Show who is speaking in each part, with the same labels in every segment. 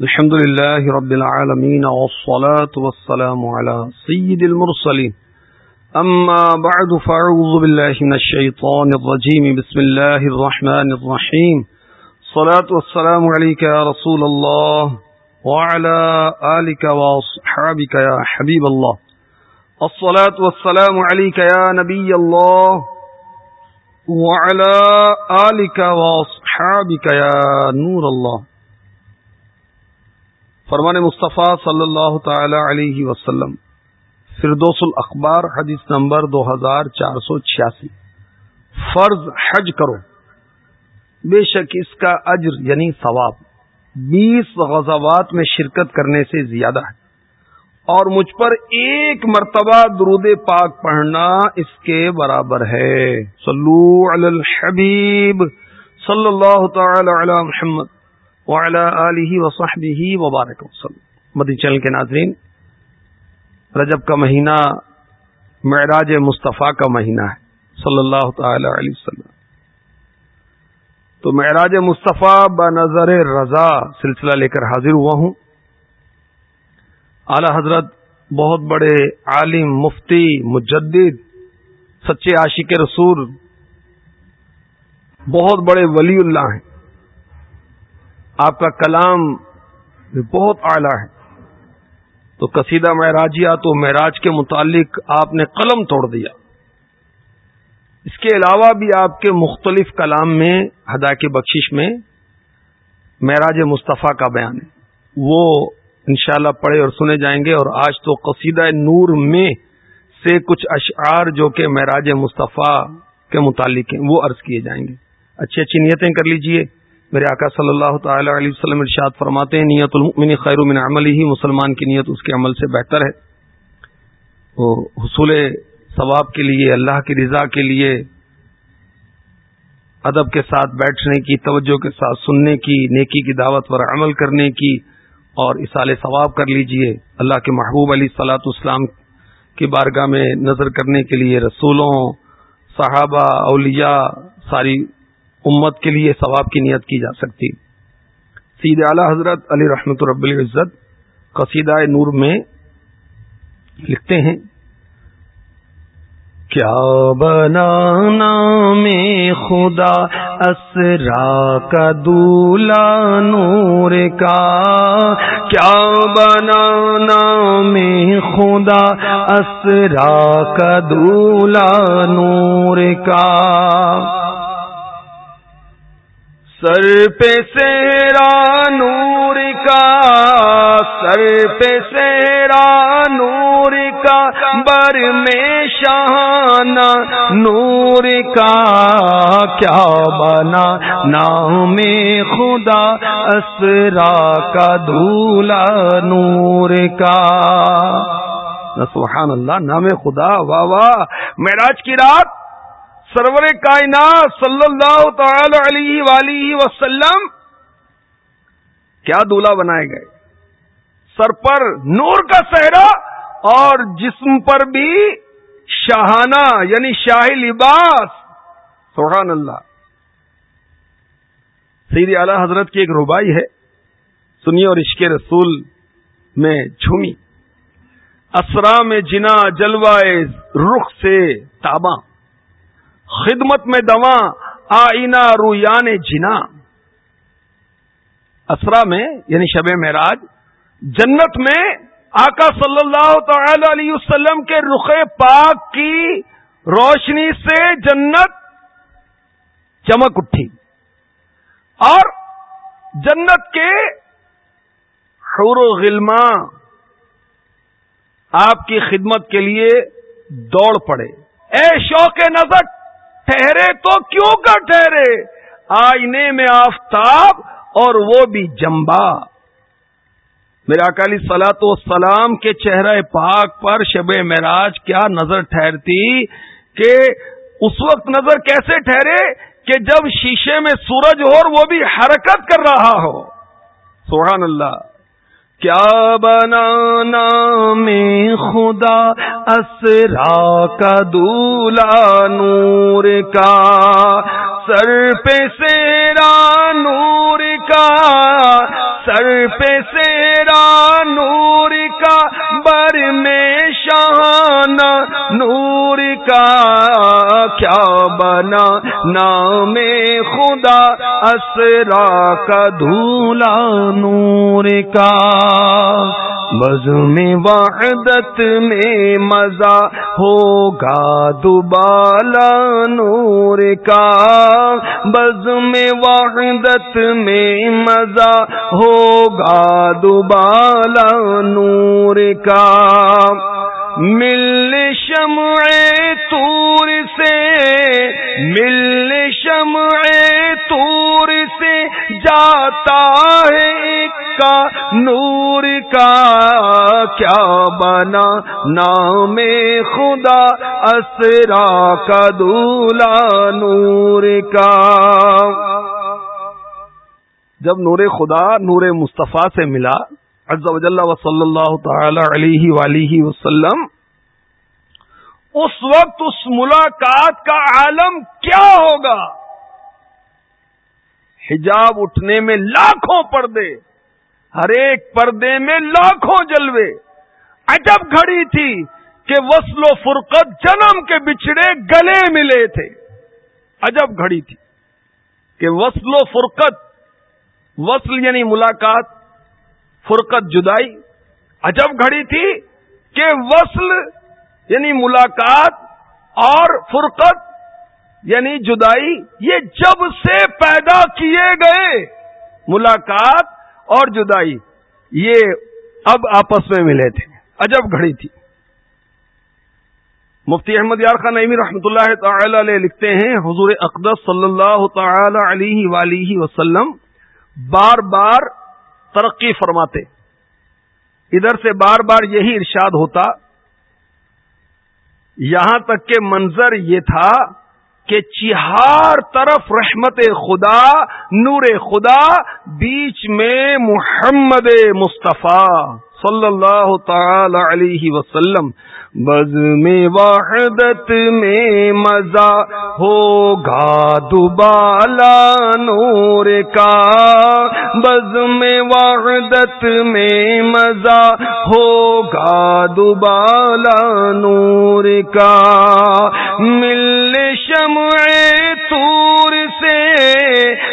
Speaker 1: الحمد لله رب العالمين والصلاة والسلام على سيد المرسلين أما بعد فأعوذ بالله من الشيطان الرجيم بسم الله الرحمن الرحيم صلاة والسلام عليك يا رسول الله وعلى آلك وصحابك يا حبيب الله الصلاة والسلام عليك يا نبي الله وعلى آلك وصحابك يا نور الله. فرمان مصطفیٰ صلی اللہ تعالی علیہ وسلم، فردوس الاخبار، حدیث نمبر دو ہزار چار سو چھیاسی. فرض حج کرو. بے شک اس کا اجر یعنی ثواب، بیس غزوات میں شرکت کرنے سے زیادہ ہے. اور مجھ پر ایک مرتبہ درود پاک پڑھنا اس کے برابر ہے۔ صلو علی الحبیب صلی اللہ تعالی علی محمد وعلی آلہ وصحبہ وبارک وسلم مدی چل کے ناظرین، رجب کا مہینہ معراج مصطفیٰ کا مہینہ ہے، صلی اللہ تعالی علیہ وسلم۔ تو معراج مصطفیٰ بنظر رضا سلسلہ لے کر حاضر ہوا ہوں۔ اعلی حضرت بہت بڑے عالم، مفتی، مجدد، سچے عاشق رسول، بہت بڑے ولی اللہ ہیں۔ آپ کا کلام بہت اعلی ہے۔ تو قصیدہ معراجیہ تو معراج کے متعلق آپ نے قلم توڑ دیا۔ اس کے علاوہ بھی آپ کے مختلف کلام میں ہدا کی بخشش میں معراج مصطفیٰ کا بیان ہے۔ وہ انشاءاللہ پڑھے اور سنے جائیں گے اور آج تو قصیدہ نور میں سے کچھ اشعار جو کہ معراج مصطفیٰ کے متعلق ہیں، وہ عرض کیے جائیں گے۔ اچھی اچھی نیتیں کر لیجیے۔ میرے آقا صلی اللہ تعالی علیہ وسلم ارشاد فرماتے ہیں، نیت المؤمن خیر من عمل ہی مسلمان کی نیت اس کے عمل سے بہتر ہے۔ وہ حصول ثواب کے لیے، اللہ کی رضا کے لیے، ادب کے ساتھ بیٹھنے کی، توجہ کے ساتھ سننے کی، نیکی کی دعوت پر عمل کرنے کی اور اصال ثواب کر لیجیے۔ اللہ کے محبوب علی سلاۃ اسلام کی بارگاہ میں نظر کرنے کے لیے رسولوں، صحابہ، اولیاء، ساری امت کے لیے ثواب کی نیت کی جا سکتی۔ سید اعلی حضرت علی رحمت رب العزت قصیدہ نور میں لکھتے ہیں۔
Speaker 2: کیا بنانا میں خدا اسرا کا دولا نور کا؟ کیا بنانا میں خدا اسرا کا دولا نور کا؟ سر پہ سہرا نور کا، سر پہ سہرا نور کا بر میں شہانہ نور کا کیا بنا؟ نام خدا اسرا کا دھولا نور کا۔
Speaker 1: سبحان اللہ، نام خدا، واہ واہ۔ معراج کی رات، سرور کائنات صلی اللہ تعالی علیہ ولی وسلم کیا دولہا بنائے گئے؟ سر پر نور کا صحرا اور جسم پر بھی شاہانہ یعنی شاہی لباس۔ سبحان اللہ۔ سید اعلی حضرت کی ایک ربائی ہے۔ سنی اور عشق رسول میں جھومی۔ اسرا میں جنا جلوائے رخ سے تاباں۔ خدمت میں دوا آئینہ رویان جنا۔ اسرا میں یعنی شب معراج جنت میں آقا صلی اللہ تعالی علیہ وسلم کے رخ پاک کی روشنی سے جنت چمک اٹھی اور جنت کے حور و غلما آپ کی خدمت کے لیے دوڑ پڑے۔ اے شوق نظر، ٹھہرے تو کیوں کا ٹھہرے؟ آئینے میں آفتاب اور وہ بھی جمبا۔ میرے اکالی سلاط و سلام کے چہرہ پاک پر شب معراج کیا نظر ٹھہرتی کہ اس وقت نظر کیسے ٹھہرے کہ جب شیشے میں سورج ہو اور وہ بھی حرکت کر رہا ہو۔ سبحان اللہ۔
Speaker 2: کیا بنانا میں خدا اسرا کا دولا نور کا؟ سر پہ سیرا نور کا، سر پہ سیرا نور کا، بر میں شہانہ نور کا کیا بنا؟ نام خدا اسرا کا دھولا نور کا۔ بز میں وحدت میں مزہ ہوگا دوبالا نور کا۔ بز میں وحدت میں مزہ ہوگا دوبالا نور کا۔ مل شمع تور سے، مل شمع تور سے جاتا ہے کا نور کا۔ کیا بنا نام خدا اسرا کا دولا نور کا؟
Speaker 1: جب نور خدا نور مصطفیٰ سے ملا عز و جل و صلی اللہ تعالی علیہ ولیہ وسلم، اس وقت اس ملاقات کا عالم کیا ہوگا؟ حجاب اٹھنے میں لاکھوں پردے، ہر ایک پردے میں لاکھوں جلوے۔ عجب گھڑی تھی کہ وصل و فرقت جنم کے بچھڑے گلے ملے تھے۔ عجب گھڑی تھی کہ وصل و فرقت، وصل یعنی ملاقات فرقت جدائی عجب گھڑی تھی کہ وصل یعنی ملاقات اور فرقت یعنی جدائی یہ جب سے پیدا کیے گئے ملاقات اور جدائی یہ اب آپس میں ملے تھے عجب گھڑی تھی مفتی احمد یار خان نعمی رحمۃ اللہ تعالی علیہ لکھتے ہیں، حضور اقدس صلی اللہ تعالی علیہ ولیہ وسلم، بار بار ترقی فرماتے۔ ادھر سے بار بار یہی ارشاد ہوتا، یہاں تک کہ منظر یہ تھا کہ چہار طرف رحمت خدا، نور خدا، بیچ میں محمد مصطفیٰ۔ صلی اللہ تعالی علیہ وسلم۔ بز میں وحدت میں مزہ ہوگا دوبالا نور کا۔ بز میں وحدت میں مزہ ہوگا دوبالا نور کا۔ مل شمع تور سے،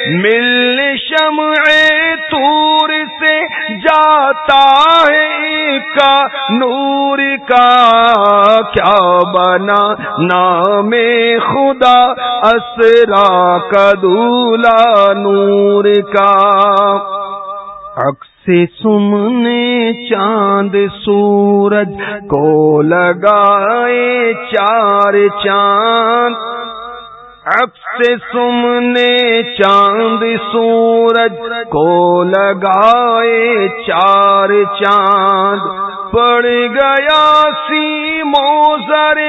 Speaker 1: مل شمع ہے کا نور کا، کیا بنا نام خدا؟ اسرا کا دولا نور کا۔ سے سمنے چاند سورج کو لگائے چار چاند۔ سے سمنے چاند سورج کو لگائے چار چاند پڑ گیا سی موزرے،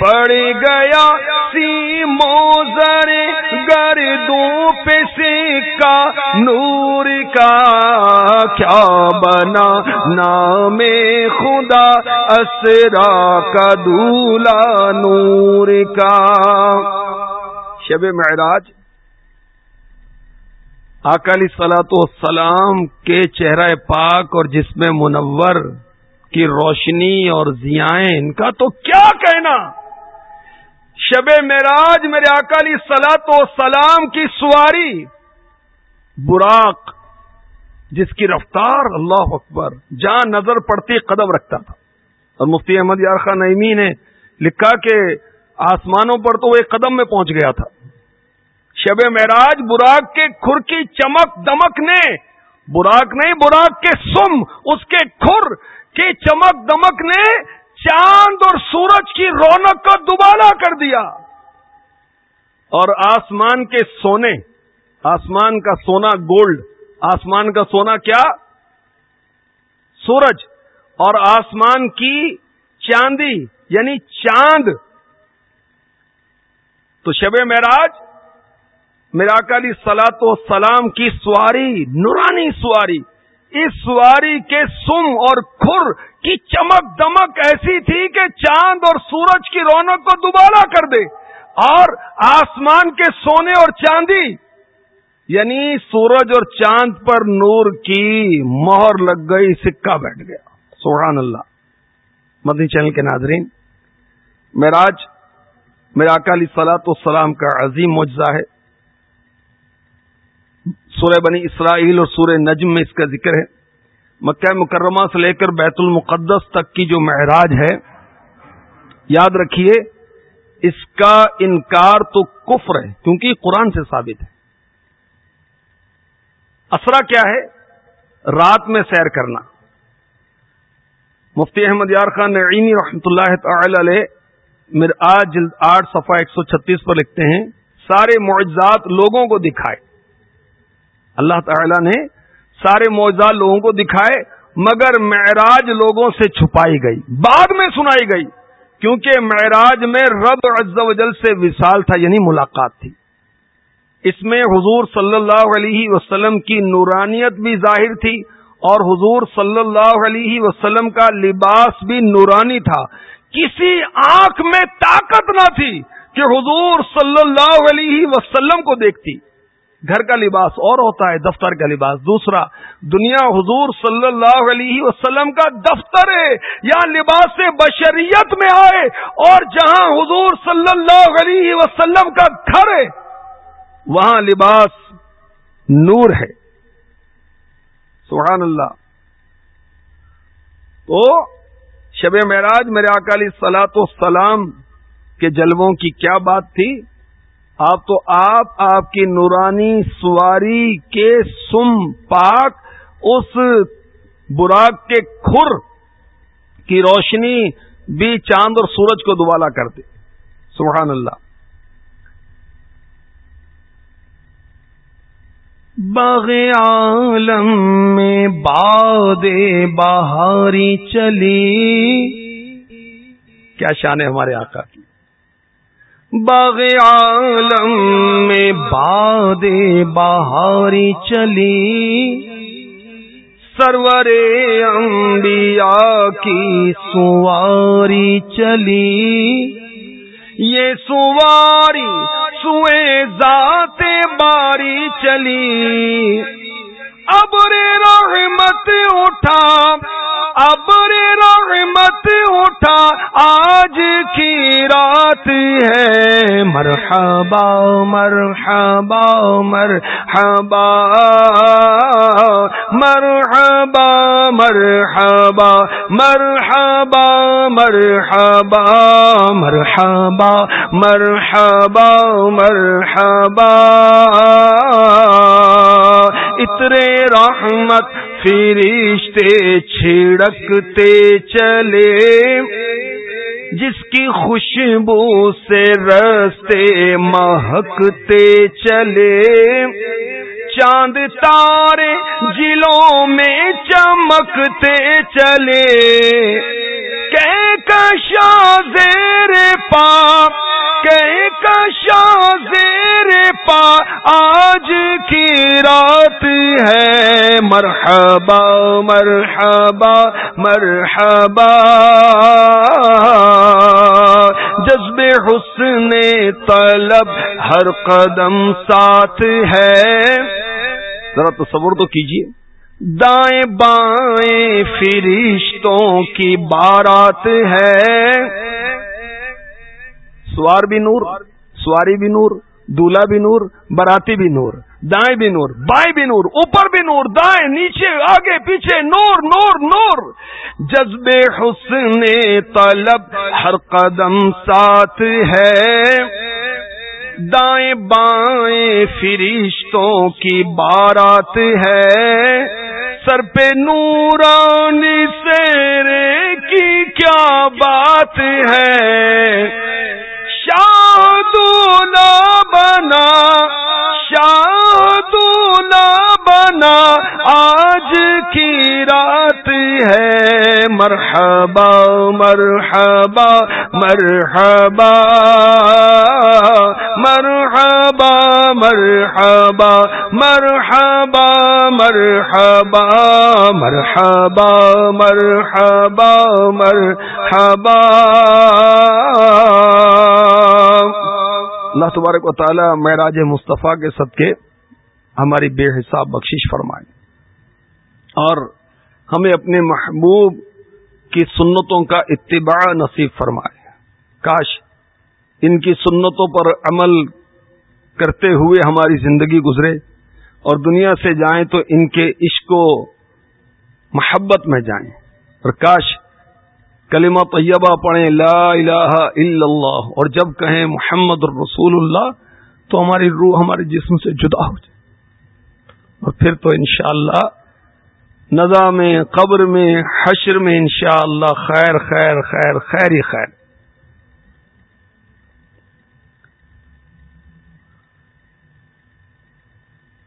Speaker 1: پڑ گیا سی موزرے، گردوں پہ کا نور کا کیا بنا نام خدا اسرا کا دولا نور کا شب معراج اکالی سلاط سلام کے چہرہ پاک اور جس میں منور کی روشنی اور زیائیں ان کا تو کیا کہنا؟ شب معراج میرے اکالی سلاط و سلام کی سواری براق، جس کی رفتار اللہ اکبر، جہاں نظر پڑتی قدم رکھتا تھا۔ اور مفتی احمد یار خان نے لکھا کہ آسمانوں پر تو وہ ایک قدم میں پہنچ گیا تھا۔ شب معراج براق کے کھر کی چمک دمک نے، براق نہیں، براق کے سم، اس کے کھر کی چمک دمک نے چاند اور سورج کی رونق کو دوبالا کر دیا۔ اور آسمان کے سونے آسمان کا سونا گولڈ، آسمان کا سونا کیا؟ سورج، اور آسمان کی چاندی یعنی چاند۔ تو شب معراج میرا کالی سلاط و سلام کی سواری، نورانی سواری، اس سواری کے سم اور کھر کی چمک دمک ایسی تھی کہ چاند اور سورج کی رونق کو دوبارہ کر دے۔ اور آسمان کے سونے اور چاندی یعنی سورج اور چاند پر نور کی مہر لگ گئی، سکہ بیٹھ گیا۔ سبحان اللہ۔ مدنی چینل کے ناظرین، معراج، میرا اکالی سلاط السلام کا عظیم معجزہ ہے۔ سورہ بنی اسرائیل اور سورہ نجم میں اس کا ذکر ہے۔ مکہ مکرمہ سے لے کر بیت المقدس تک کی جو معراج ہے، یاد رکھیے، اس کا انکار تو کفر ہے، کیونکہ قرآن سے ثابت ہے۔ اسرا کیا ہے؟ رات میں سیر کرنا۔ مفتی احمد یار خان نعیمی رحمۃ اللہ تعالی علیہ میرا جلد آٹھ صفحہ ایک سو چھتیس پر لکھتے ہیں، سارے معجزات لوگوں کو دکھائے۔ اللہ تعالی نے سارے معجزات لوگوں کو دکھائے، مگر معراج لوگوں سے چھپائی گئی۔ بعد میں سنائی گئی، کیونکہ معراج میں رب عز و جل سے وصال تھا یعنی ملاقات تھی۔ اس میں حضور صلی اللہ علیہ وسلم کی نورانیت بھی ظاہر تھی اور حضور صلی اللہ علیہ وسلم کا لباس بھی نورانی تھا۔ کسی آنکھ میں طاقت نہ تھی کہ حضور صلی اللہ علیہ وسلم کو دیکھتی۔ گھر کا لباس اور ہوتا ہے، دفتر کا لباس۔ دوسرا، دنیا حضور صلی اللہ علیہ وسلم کا دفتر ہے، یا لباس بشریت میں آئے اور جہاں حضور صلی اللہ علیہ وسلم کا گھر ہے۔ وہاں لباس نور ہے۔ سبحان اللہ۔ تو شب معراج میرے اکالی سلاط و سلام کے جلووں کی کیا بات تھی؟ آپ تو آپ آپ کی نورانی سواری کے سم پاک، اس براق کے کھر کی روشنی بھی چاند اور سورج کو دوبالا کرتے سبحان اللہ۔
Speaker 2: باغ عالم میں باد بہاری چلی۔
Speaker 1: کیا شان ہے ہمارے آقا کی۔
Speaker 2: باغ عالم میں باد بہاری چلی۔ سرور انبیاء کی سواری چلی۔ یہ سواری سوئے ذات باری چلی۔ ابر رحمت اٹھا۔ ابر رحمت اٹھا، آج کی رات ہے۔ مرحبا مرحبا مرحبا مرحبا مرحبا مرحبا مرحبا مرحبا مرحبا مرحبا۔ اترے رحمت فرشتے چھڑکتے چلے۔ جس کی خوشبو سے رستے مہکتے چلے۔ چاند تارے جلوں میں چمکتے چلے۔ کشا زیر پا کشا زیر پا، آج کی رات ہے۔ مرحبا مرحبا مرحبا. جذب حسن طلب ہر قدم ساتھ ہے۔
Speaker 1: ذرا تصور تو کیجیے
Speaker 2: دائیں بائیں فرشتوں کی بارات ہے۔
Speaker 1: سوار بھی نور سواری بھی نور دولہا بھی نور براتی بھی نور۔ دائیں بھی نور، بائیں بھی نور، اوپر بھی نور، دائیں، نیچے، آگے، پیچھے، نور نور نور۔
Speaker 2: جذب حسن طلب ہر قدم ساتھ ہے۔ دائیں بائیں فرشتوں کی بارات ہے۔ سر پہ نورانی سیرے کی کیا بات ہے۔ آج کی رات ہے۔ مرحبا مرحبا مرحبا مرحبا مرحبا مرحبا مرحبا مرحبا مرحبا مرحبا۔
Speaker 1: اللہ تبارک و تعالی معراج مصطفیٰ کے صدقے ہماری بے حساب بخشش فرمائے۔ اور ہمیں اپنے محبوب کی سنتوں کا اتباع نصیب فرمائے۔ کاش ان کی سنتوں پر عمل کرتے ہوئے ہماری زندگی گزرے اور دنیا سے جائیں تو ان کے عشق و محبت میں جائیں۔ اور کاش کلمہ طیبہ پڑھیں لا الہ الا اللہ اور جب کہیں محمد الرسول اللہ تو ہماری روح ہمارے جسم سے جدا ہو جائے۔ اور پھر تو انشاءاللہ نزا میں، قبر میں، حشر میں انشاءاللہ خیر خیر خیر خیر ہی خیر۔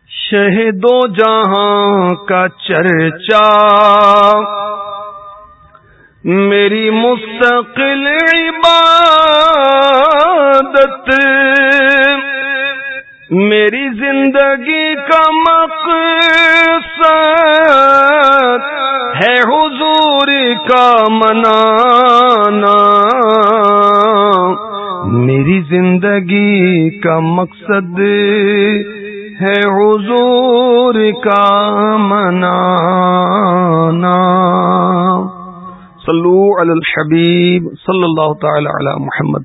Speaker 1: شہدو جہاں کا چرچا، میری مستقل عبادت۔ میری زندگی کا مقصد ہے حضور کا منانا۔ میری زندگی کا مقصد ہے حضور کا منانا۔ صلو علی الحبیب صلی اللہ تعالی علی محمد۔